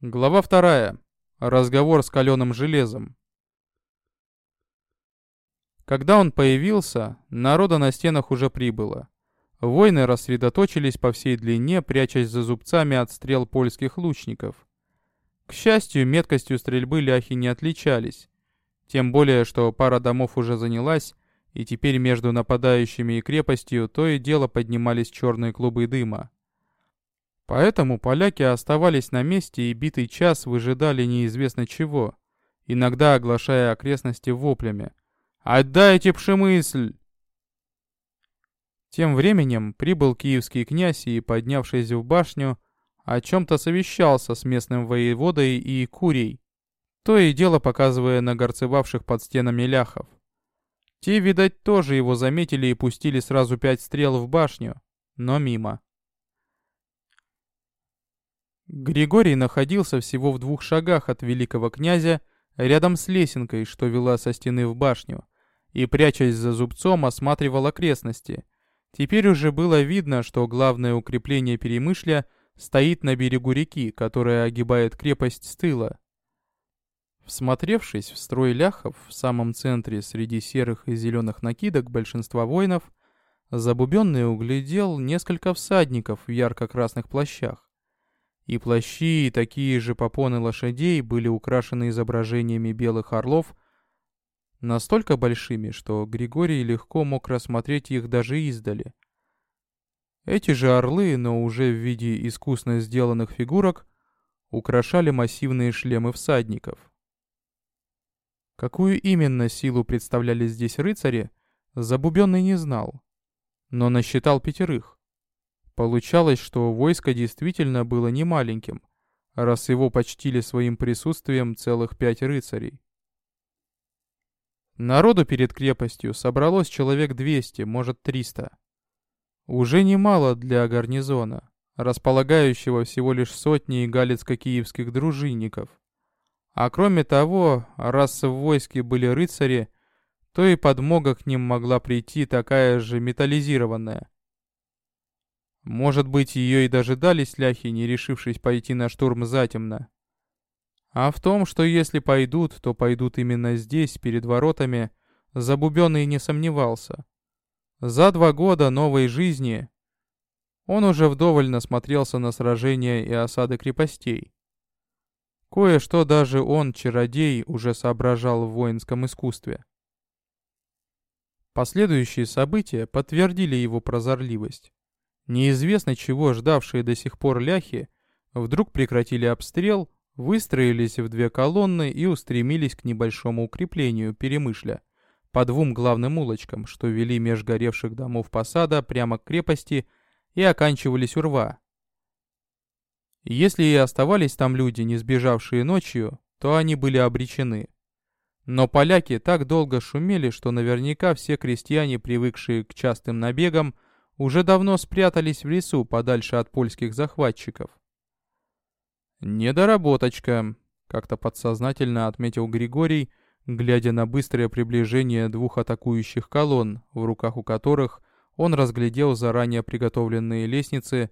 Глава вторая. Разговор с каленым железом. Когда он появился, народа на стенах уже прибыло. Воины рассредоточились по всей длине, прячась за зубцами от стрел польских лучников. К счастью, меткостью стрельбы ляхи не отличались. Тем более, что пара домов уже занялась, и теперь между нападающими и крепостью то и дело поднимались черные клубы дыма. Поэтому поляки оставались на месте и битый час выжидали неизвестно чего, иногда оглашая окрестности воплями. «Отдайте пшемысль!» Тем временем прибыл киевский князь и, поднявшись в башню, о чем-то совещался с местным воеводой и курей, то и дело показывая на горцевавших под стенами ляхов. Те, видать, тоже его заметили и пустили сразу пять стрел в башню, но мимо. Григорий находился всего в двух шагах от великого князя, рядом с лесенкой, что вела со стены в башню, и, прячась за зубцом, осматривал окрестности. Теперь уже было видно, что главное укрепление Перемышля стоит на берегу реки, которая огибает крепость с тыла. Всмотревшись в строй ляхов в самом центре среди серых и зеленых накидок большинства воинов, Забубенный углядел несколько всадников в ярко-красных плащах. И плащи, и такие же попоны лошадей были украшены изображениями белых орлов, настолько большими, что Григорий легко мог рассмотреть их даже издали. Эти же орлы, но уже в виде искусно сделанных фигурок, украшали массивные шлемы всадников. Какую именно силу представляли здесь рыцари, Забубенный не знал, но насчитал пятерых. Получалось, что войско действительно было немаленьким, раз его почтили своим присутствием целых пять рыцарей. Народу перед крепостью собралось человек 200, может 300. Уже немало для гарнизона, располагающего всего лишь сотней галицко-киевских дружинников. А кроме того, раз в войске были рыцари, то и подмога к ним могла прийти такая же металлизированная – может быть, ее и дожидались ляхи, не решившись пойти на штурм затемно. А в том, что если пойдут, то пойдут именно здесь, перед воротами, Забубенный не сомневался. За два года новой жизни он уже вдоволь насмотрелся на сражения и осады крепостей. Кое-что даже он, чародей, уже соображал в воинском искусстве. Последующие события подтвердили его прозорливость. Неизвестно чего ждавшие до сих пор ляхи вдруг прекратили обстрел, выстроились в две колонны и устремились к небольшому укреплению Перемышля по двум главным улочкам, что вели меж горевших домов посада прямо к крепости и оканчивались у рва. Если и оставались там люди, не сбежавшие ночью, то они были обречены. Но поляки так долго шумели, что наверняка все крестьяне, привыкшие к частым набегам, уже давно спрятались в лесу подальше от польских захватчиков. «Недоработочка», — как-то подсознательно отметил Григорий, глядя на быстрое приближение двух атакующих колонн, в руках у которых он разглядел заранее приготовленные лестницы.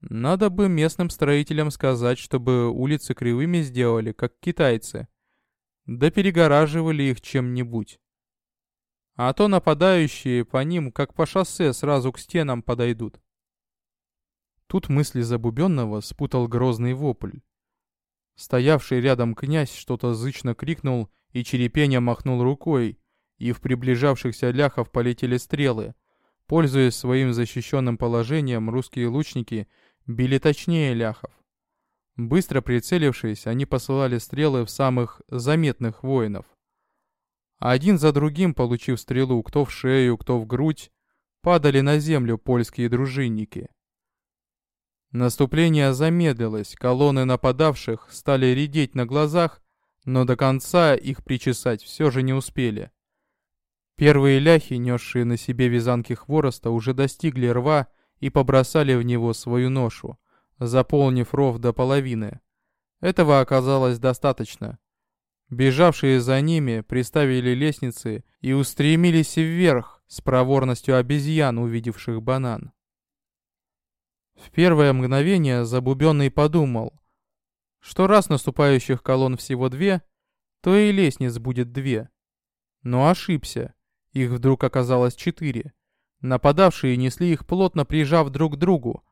Надо бы местным строителям сказать, чтобы улицы кривыми сделали, как китайцы. Да перегораживали их чем-нибудь. А то нападающие по ним, как по шоссе, сразу к стенам подойдут. Тут мысли Забубенного спутал грозный вопль. Стоявший рядом князь что-то зычно крикнул, и черепеня махнул рукой, и в приближавшихся ляхов полетели стрелы. Пользуясь своим защищенным положением, русские лучники били точнее ляхов. Быстро прицелившись, они посылали стрелы в самых заметных воинов. Один за другим, получив стрелу, кто в шею, кто в грудь, падали на землю польские дружинники. Наступление замедлилось, колонны нападавших стали редеть на глазах, но до конца их причесать все же не успели. Первые ляхи, несшие на себе вязанки хвороста, уже достигли рва и побросали в него свою ношу, заполнив ров до половины. Этого оказалось достаточно. Бежавшие за ними приставили лестницы и устремились вверх с проворностью обезьян, увидевших банан. В первое мгновение Забубенный подумал, что раз наступающих колонн всего две, то и лестниц будет две. Но ошибся. Их вдруг оказалось четыре. Нападавшие несли их плотно прижав друг к другу,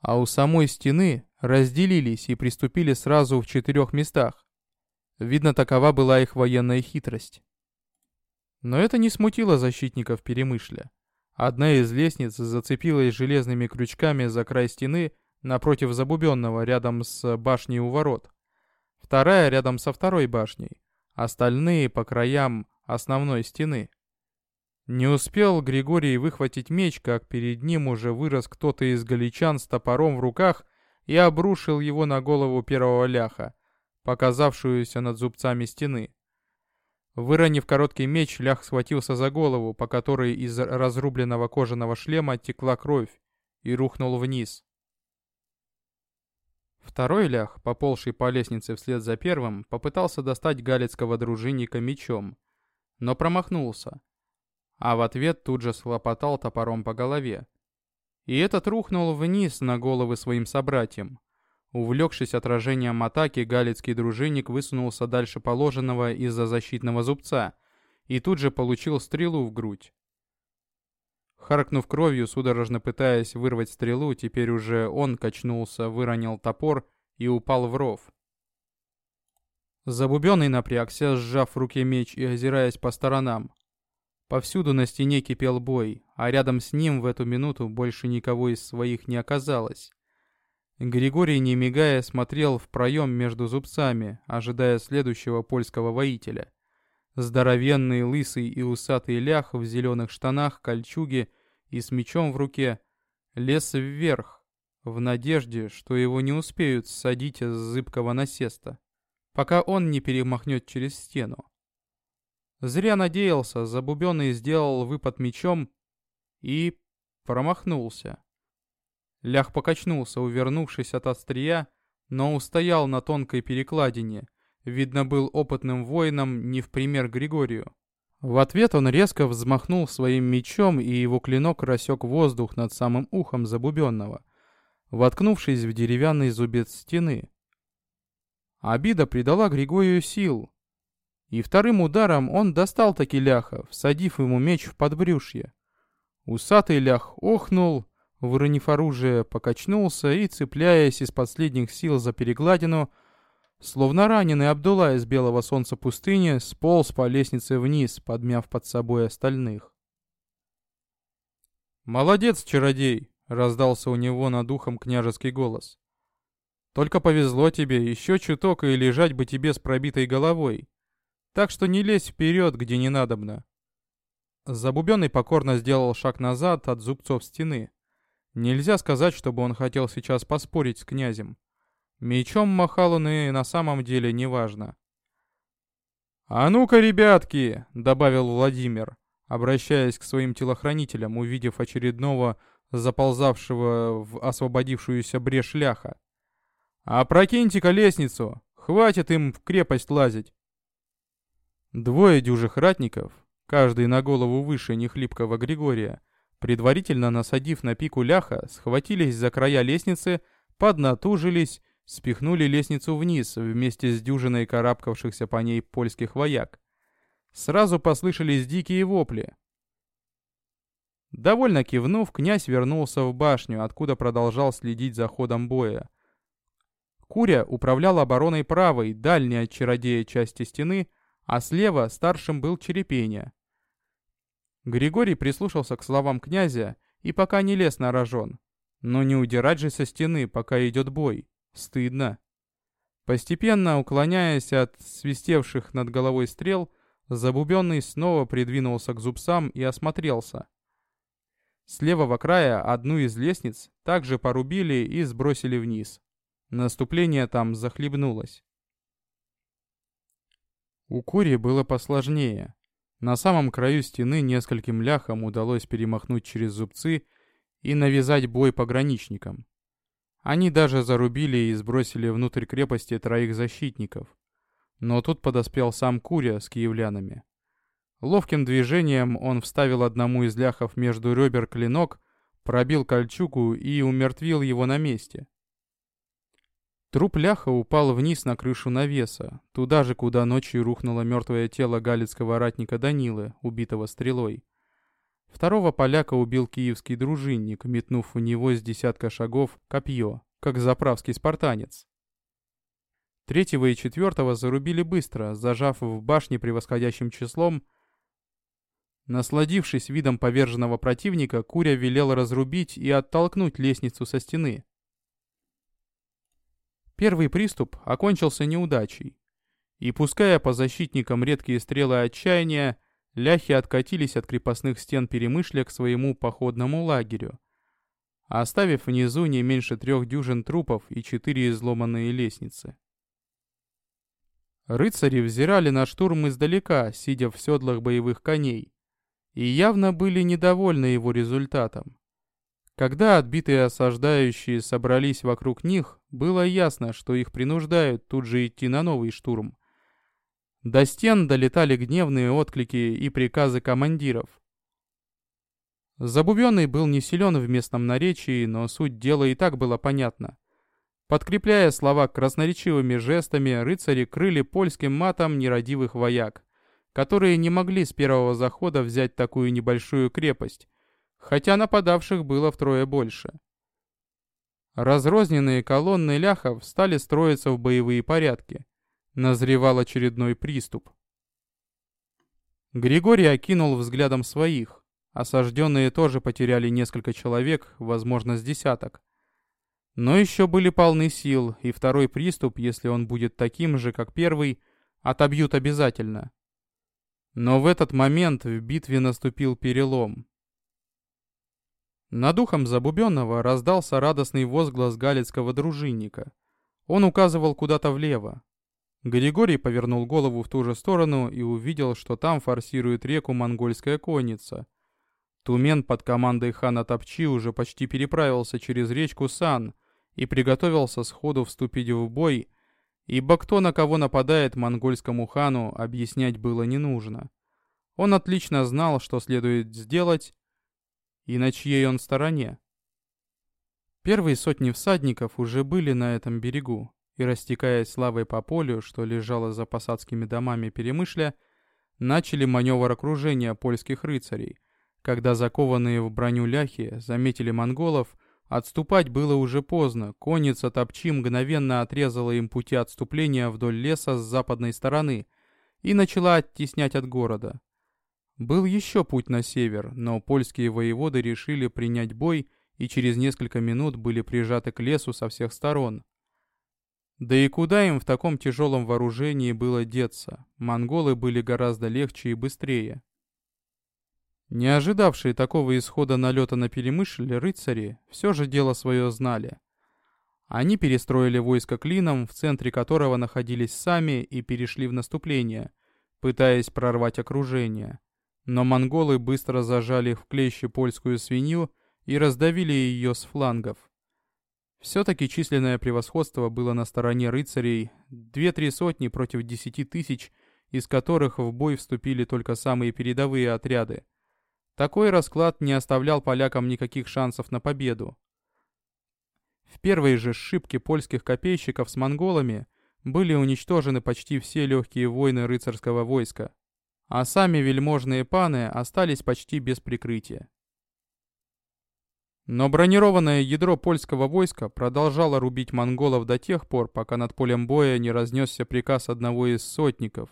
а у самой стены разделились и приступили сразу в четырех местах. Видно, такова была их военная хитрость. Но это не смутило защитников Перемышля. Одна из лестниц зацепилась железными крючками за край стены напротив Забубенного, рядом с башней у ворот. Вторая рядом со второй башней. Остальные по краям основной стены. Не успел Григорий выхватить меч, как перед ним уже вырос кто-то из галичан с топором в руках и обрушил его на голову первого ляха, показавшуюся над зубцами стены. Выронив короткий меч, лях схватился за голову, по которой из разрубленного кожаного шлема текла кровь, и рухнул вниз. Второй лях, поползший по лестнице вслед за первым, попытался достать галицкого дружинника мечом, но промахнулся а в ответ тут же схлопотал топором по голове. И этот рухнул вниз на головы своим собратьям. Увлекшись отражением атаки, галицкий дружинник высунулся дальше положенного из-за защитного зубца и тут же получил стрелу в грудь. Харкнув кровью, судорожно пытаясь вырвать стрелу, теперь уже он качнулся, выронил топор и упал в ров. Забубенный напрягся, сжав в руке меч и озираясь по сторонам. Повсюду на стене кипел бой, а рядом с ним в эту минуту больше никого из своих не оказалось. Григорий, не мигая, смотрел в проем между зубцами, ожидая следующего польского воителя. Здоровенный, лысый и усатый лях в зеленых штанах, кольчуге и с мечом в руке лез вверх, в надежде, что его не успеют ссадить с зыбкого насеста, пока он не перемахнет через стену. Зря надеялся, Забубенный сделал выпад мечом и промахнулся. Лях покачнулся, увернувшись от острия, но устоял на тонкой перекладине. Видно, был опытным воином не в пример Григорию. В ответ он резко взмахнул своим мечом, и его клинок рассек воздух над самым ухом Забубенного, воткнувшись в деревянный зубец стены. Обида придала Григорию сил, и вторым ударом он достал таки ляха, всадив ему меч в подбрюшье. Усатый лях охнул, выронив оружие, покачнулся и, цепляясь из последних сил за перегладину, словно раненый Абдулла из белого солнца пустыни, сполз по лестнице вниз, подмяв под собой остальных. «Молодец, чародей!» — раздался у него над ухом княжеский голос. «Только повезло тебе, еще чуток и лежать бы тебе с пробитой головой. Так что не лезь вперед, где не надобно. Забубенный покорно сделал шаг назад от зубцов стены. Нельзя сказать, чтобы он хотел сейчас поспорить с князем. Мечом махал он и на самом деле неважно. «А ну-ка, ребятки!» — добавил Владимир, обращаясь к своим телохранителям, увидев очередного заползавшего в освободившуюся брешь ляха. «Опрокиньте-ка лестницу! Хватит им в крепость лазить!» Двое дюжих ратников, каждый на голову выше нехлипкого Григория, предварительно насадив на пику ляха, схватились за края лестницы, поднатужились, спихнули лестницу вниз вместе с дюжиной карабкавшихся по ней польских вояк. Сразу послышались дикие вопли. Довольно кивнув, князь вернулся в башню, откуда продолжал следить за ходом боя. Куря управлял обороной правой, дальней от чародея части стены, а слева старшим был Черепеня. Григорий прислушался к словам князя и пока не лез на рожон. Но не удирать же со стены, пока идет бой. Стыдно. Постепенно, уклоняясь от свистевших над головой стрел, Забубенный снова придвинулся к зубцам и осмотрелся. С левого края одну из лестниц также порубили и сбросили вниз. Наступление там захлебнулось. У Кури было посложнее. На самом краю стены нескольким ляхам удалось перемахнуть через зубцы и навязать бой пограничникам. Они даже зарубили и сбросили внутрь крепости троих защитников. Но тут подоспел сам Куря с киевлянами. Ловким движением он вставил одному из ляхов между ребер клинок, пробил кольчугу и умертвил его на месте. Труп ляха упал вниз на крышу навеса, туда же, куда ночью рухнуло мертвое тело галицкого ратника Данилы, убитого стрелой. Второго поляка убил киевский дружинник, метнув в него с десятка шагов копье, как заправский спартанец. Третьего и четвертого зарубили быстро, зажав в башне превосходящим числом. Насладившись видом поверженного противника, Куря велел разрубить и оттолкнуть лестницу со стены. Первый приступ окончился неудачей. И пуская по защитникам редкие стрелы отчаяния, ляхи откатились от крепостных стен Перемышля к своему походному лагерю, оставив внизу не меньше трех дюжин трупов и четыре изломанные лестницы. Рыцари взирали на штурм издалека, сидя в седлах боевых коней, и явно были недовольны его результатом. Когда отбитые осаждающие собрались вокруг них, было ясно, что их принуждают тут же идти на новый штурм. До стен долетали гневные отклики и приказы командиров. Забубенный был не силен в местном наречии, но суть дела и так была понятна. Подкрепляя слова красноречивыми жестами, рыцари крыли польским матом нерадивых вояк, которые не могли с первого захода взять такую небольшую крепость, хотя нападавших было втрое больше. Разрозненные колонны ляхов стали строиться в боевые порядки. Назревал очередной приступ. Григорий окинул взглядом своих. Осажденные тоже потеряли несколько человек, возможно, с десяток. Но еще были полны сил, и второй приступ, если он будет таким же, как первый, отобьют обязательно. Но в этот момент в битве наступил перелом. Над ухом Забубенного раздался радостный возглас галицкого дружинника. Он указывал куда-то влево. Григорий повернул голову в ту же сторону и увидел, что там форсирует реку монгольская конница. Тумен под командой хана Топчи уже почти переправился через речку Сан и приготовился сходу вступить в бой, ибо кто на кого нападает монгольскому хану, объяснять было не нужно. Он отлично знал, что следует сделать, и на чьей он стороне. Первые сотни всадников уже были на этом берегу, и, растекаясь славой по полю, что лежало за посадскими домами Перемышля, начали маневр окружения польских рыцарей. Когда закованные в броню ляхи заметили монголов, отступать было уже поздно, конница Топчи мгновенно отрезала им пути отступления вдоль леса с западной стороны и начала оттеснять от города. Был еще путь на север, но польские воеводы решили принять бой и через несколько минут были прижаты к лесу со всех сторон. Да и куда им в таком тяжелом вооружении было деться? Монголы были гораздо легче и быстрее. Не ожидавшие такого исхода налета на Перемышль рыцари все же дело свое знали. Они перестроили войско клином, в центре которого находились сами, и перешли в наступление, пытаясь прорвать окружение. Но монголы быстро зажали в клещи польскую свинью и раздавили ее с флангов. Все-таки численное превосходство было на стороне рыцарей, две-три сотни против десяти тысяч, из которых в бой вступили только самые передовые отряды. Такой расклад не оставлял полякам никаких шансов на победу. В первой же сшибке польских копейщиков с монголами были уничтожены почти все легкие войны рыцарского войска а сами вельможные паны остались почти без прикрытия. Но бронированное ядро польского войска продолжало рубить монголов до тех пор, пока над полем боя не разнесся приказ одного из сотников,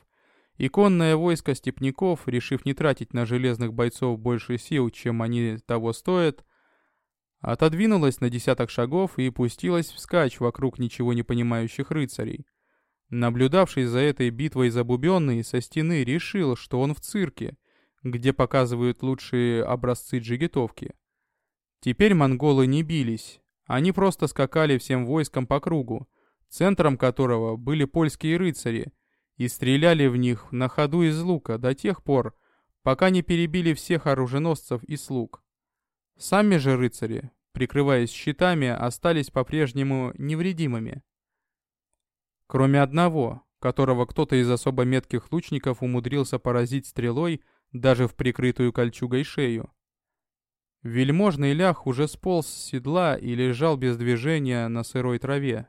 и конное войско степняков, решив не тратить на железных бойцов больше сил, чем они того стоят, отодвинулось на десяток шагов и пустилось вскачь вокруг ничего не понимающих рыцарей. Наблюдавший за этой битвой забубенный со стены решил, что он в цирке, где показывают лучшие образцы джигитовки. Теперь монголы не бились, они просто скакали всем войском по кругу, центром которого были польские рыцари, и стреляли в них на ходу из лука до тех пор, пока не перебили всех оруженосцев и слуг. Сами же рыцари, прикрываясь щитами, остались по-прежнему невредимыми. Кроме одного, которого кто-то из особо метких лучников умудрился поразить стрелой даже в прикрытую кольчугой шею. Вельможный лях уже сполз с седла и лежал без движения на сырой траве.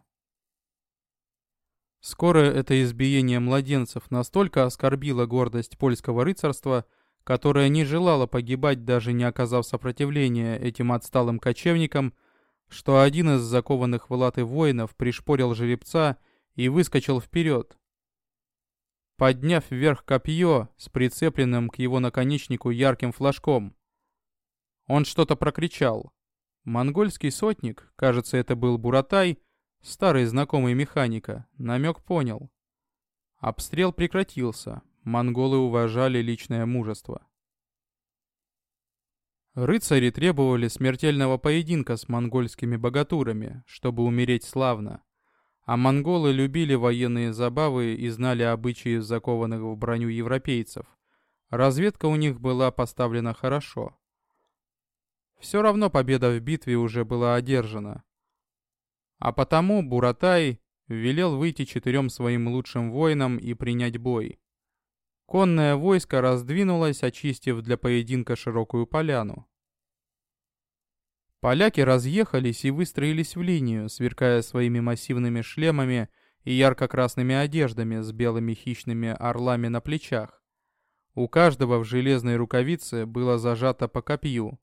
Скоро это избиение младенцев настолько оскорбило гордость польского рыцарства, которое не желало погибать, даже не оказав сопротивления этим отсталым кочевникам, что один из закованных в латы воинов пришпорил жеребца и выскочил вперед. Подняв вверх копье с прицепленным к его наконечнику ярким флажком, он что-то прокричал. Монгольский сотник, кажется, это был Буратай, старый знакомый механика, намек понял. Обстрел прекратился, монголы уважали личное мужество. Рыцари требовали смертельного поединка с монгольскими богатурами, чтобы умереть славно. А монголы любили военные забавы и знали обычаи закованных в броню европейцев. Разведка у них была поставлена хорошо. Все равно победа в битве уже была одержана. А потому Буратай велел выйти четырем своим лучшим воинам и принять бой. Конное войско раздвинулось, очистив для поединка широкую поляну. Поляки разъехались и выстроились в линию, сверкая своими массивными шлемами и ярко-красными одеждами с белыми хищными орлами на плечах. У каждого в железной рукавице было зажато по копью.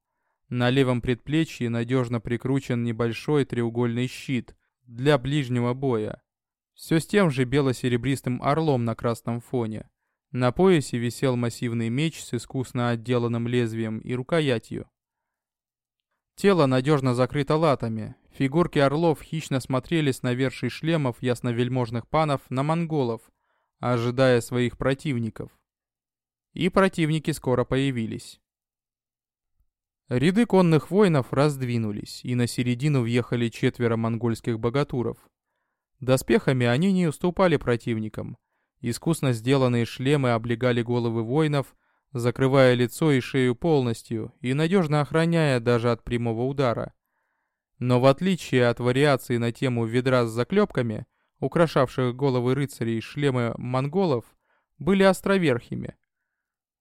На левом предплечье надежно прикручен небольшой треугольный щит для ближнего боя. Все с тем же бело-серебристым орлом на красном фоне. На поясе висел массивный меч с искусно отделанным лезвием и рукоятью. Тело надежно закрыто латами. Фигурки орлов хищно смотрели с навершей шлемов ясновельможных панов на монголов, ожидая своих противников. И противники скоро появились. Ряды конных воинов раздвинулись, и на середину въехали четверо монгольских богатуров. Доспехами они не уступали противникам, Искусно сделанные шлемы облегали головы воинов, закрывая лицо и шею полностью и надежно охраняя даже от прямого удара. Но в отличие от вариации на тему ведра с заклепками, украшавших головы рыцарей шлемы монголов, были островерхими.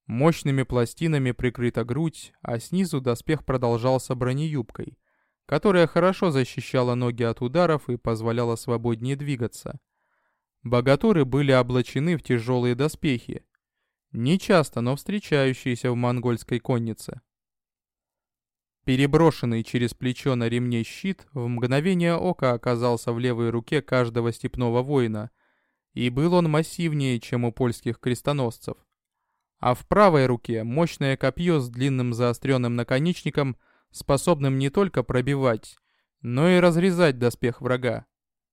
Мощными пластинами прикрыта грудь, а снизу доспех продолжался бронеюбкой, которая хорошо защищала ноги от ударов и позволяла свободнее двигаться. Богатуры были облачены в тяжелые доспехи. Не часто, но встречающиеся в монгольской коннице. Переброшенный через плечо на ремне щит в мгновение ока оказался в левой руке каждого степного воина, и был он массивнее, чем у польских крестоносцев. А в правой руке мощное копье с длинным заостренным наконечником, способным не только пробивать, но и разрезать доспех врага.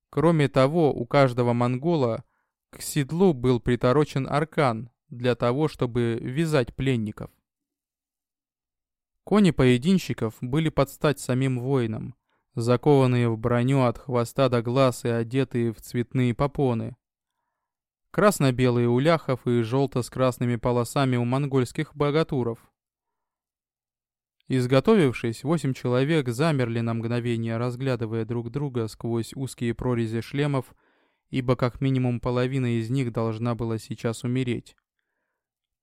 Кроме того, у каждого монгола к седлу был приторочен аркан для того, чтобы вязать пленников. Кони поединщиков были под стать самим воинам, закованные в броню от хвоста до глаз и одетые в цветные попоны. Красно-белые у ляхов и желто с красными полосами у монгольских богатуров. Изготовившись, восемь человек замерли на мгновение, разглядывая друг друга сквозь узкие прорези шлемов, ибо как минимум половина из них должна была сейчас умереть.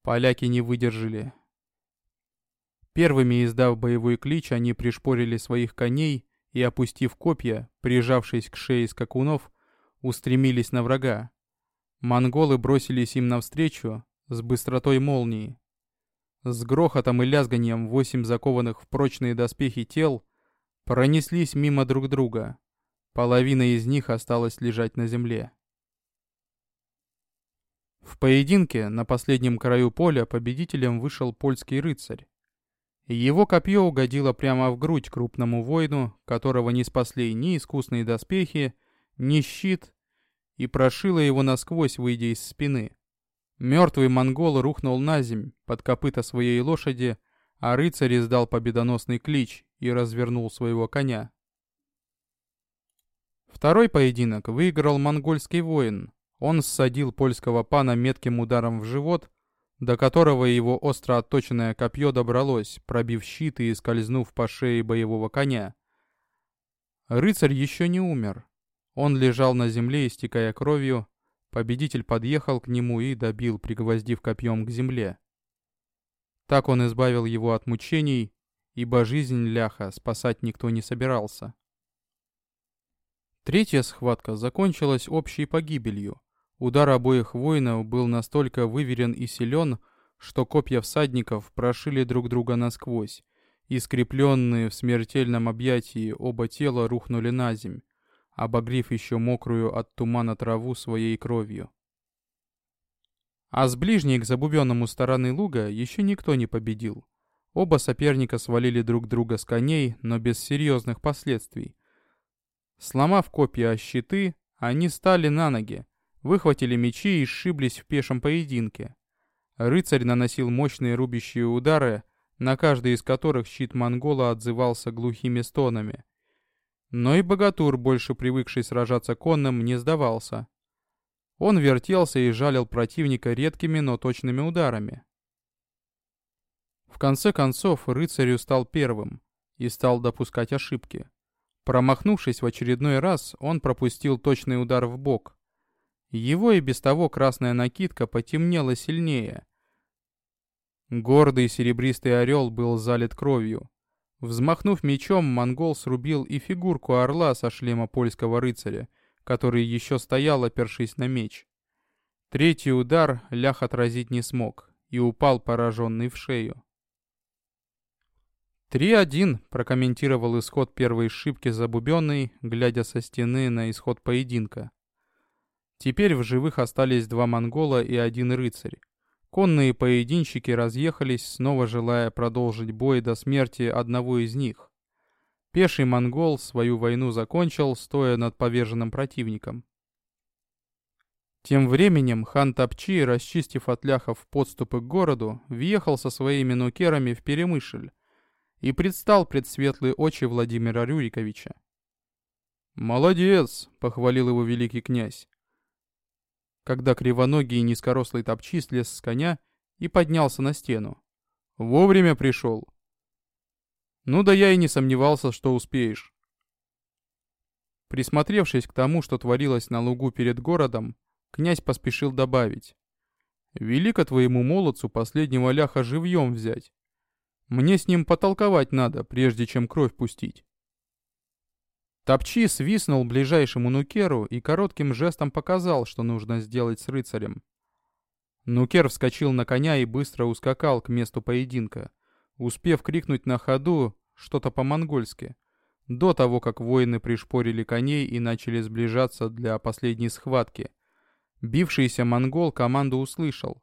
Поляки не выдержали. Первыми издав боевой клич, они пришпорили своих коней и, опустив копья, прижавшись к шее скакунов, устремились на врага. Монголы бросились им навстречу с быстротой молнии. С грохотом и лязганием восемь закованных в прочные доспехи тел пронеслись мимо друг друга. Половина из них осталась лежать на земле. В поединке на последнем краю поля победителем вышел польский рыцарь. Его копье угодило прямо в грудь крупному воину, которого не спасли ни искусные доспехи, ни щит, и прошило его насквозь, выйдя из спины. Мертвый монгол рухнул на земь под копыта своей лошади, а рыцарь издал победоносный клич и развернул своего коня. Второй поединок выиграл монгольский воин. Он ссадил польского пана метким ударом в живот, до которого его остро отточенное копье добралось, пробив щит и скользнув по шее боевого коня. Рыцарь еще не умер. Он лежал на земле, истекая кровью, Победитель подъехал к нему и добил, пригвоздив копьем к земле. Так он избавил его от мучений ибо жизнь ляха спасать никто не собирался. Третья схватка закончилась общей погибелью. Удар обоих воинов был настолько выверен и силен, что копья всадников прошили друг друга насквозь, и скрепленные в смертельном объятии оба тела рухнули на земь, обогрев еще мокрую от тумана траву своей кровью. А с ближней к забубенному стороны луга еще никто не победил. Оба соперника свалили друг друга с коней, но без серьезных последствий. Сломав копья о щиты, они стали на ноги, выхватили мечи и сшиблись в пешем поединке. Рыцарь наносил мощные рубящие удары, на каждый из которых щит монгола отзывался глухими стонами. Но и богатур, больше привыкший сражаться конным, не сдавался. Он вертелся и жалил противника редкими, но точными ударами. В конце концов, рыцарю стал первым и стал допускать ошибки. Промахнувшись в очередной раз, он пропустил точный удар в бок. Его и без того красная накидка потемнела сильнее. Гордый серебристый орел был залит кровью. Взмахнув мечом, монгол срубил и фигурку орла со шлема польского рыцаря, который еще стоял, опершись на меч. Третий удар лях отразить не смог и упал пораженный в шею. «Три-один», — прокомментировал исход первой шибки забубенный, глядя со стены на исход поединка. Теперь в живых остались два монгола и один рыцарь. Конные поединщики разъехались, снова желая продолжить бой до смерти одного из них. Пеший монгол свою войну закончил, стоя над поверженным противником. Тем временем хан Тапчи, расчистив от ляхов подступы к городу, въехал со своими нукерами в Перемышль и предстал пред светлые очи Владимира Рюриковича. «Молодец!» — похвалил его великий князь когда кривоногий и низкорослый топчи слез с коня и поднялся на стену. «Вовремя пришел!» «Ну да я и не сомневался, что успеешь». Присмотревшись к тому, что творилось на лугу перед городом, князь поспешил добавить. «Велико твоему молодцу последнего ляха живьем взять. Мне с ним потолковать надо, прежде чем кровь пустить». Топчи свистнул ближайшему нукеру и коротким жестом показал, что нужно сделать с рыцарем. Нукер вскочил на коня и быстро ускакал к месту поединка, успев крикнуть на ходу что-то по-монгольски, до того, как воины пришпорили коней и начали сближаться для последней схватки. Бившийся монгол команду услышал.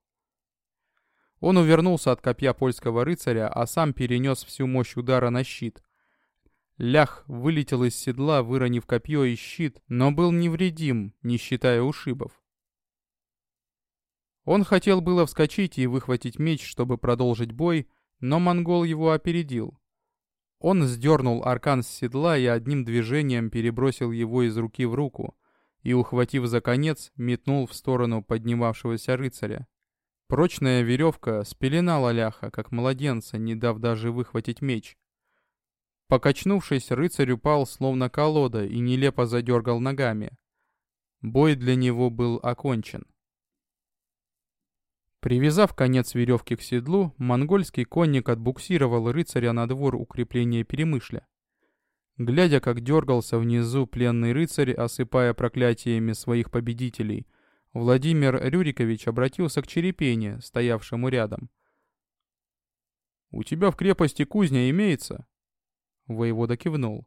Он увернулся от копья польского рыцаря, а сам перенес всю мощь удара на щит — Лях вылетел из седла, выронив копье и щит, но был невредим, не считая ушибов. Он хотел было вскочить и выхватить меч, чтобы продолжить бой, но монгол его опередил. Он сдернул аркан с седла и одним движением перебросил его из руки в руку и, ухватив за конец, метнул в сторону поднимавшегося рыцаря. Прочная веревка спеленала ляха, как младенца, не дав даже выхватить меч. Покачнувшись, рыцарь упал, словно колода, и нелепо задергал ногами. Бой для него был окончен. Привязав конец веревки к седлу, монгольский конник отбуксировал рыцаря на двор укрепления Перемышля. Глядя, как дергался внизу пленный рыцарь, осыпая проклятиями своих победителей, Владимир Рюрикович обратился к Черепене, стоявшему рядом. «У тебя в крепости кузня имеется?» Воевода кивнул.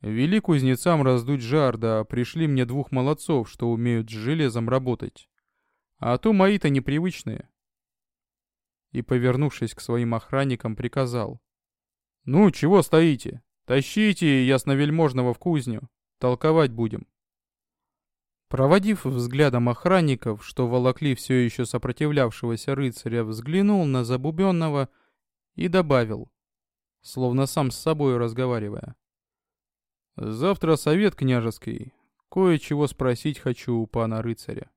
«Вели кузнецам раздуть жар, да пришли мне двух молодцов, что умеют с железом работать. А то мои-то непривычные». И, повернувшись к своим охранникам, приказал. «Ну, чего стоите? Тащите ясновельможного в кузню. Толковать будем». Проводив взглядом охранников, что волокли все еще сопротивлявшегося рыцаря, взглянул на забубенного и добавил словно сам с собой разговаривая. «Завтра совет княжеский. Кое-чего спросить хочу у пана рыцаря».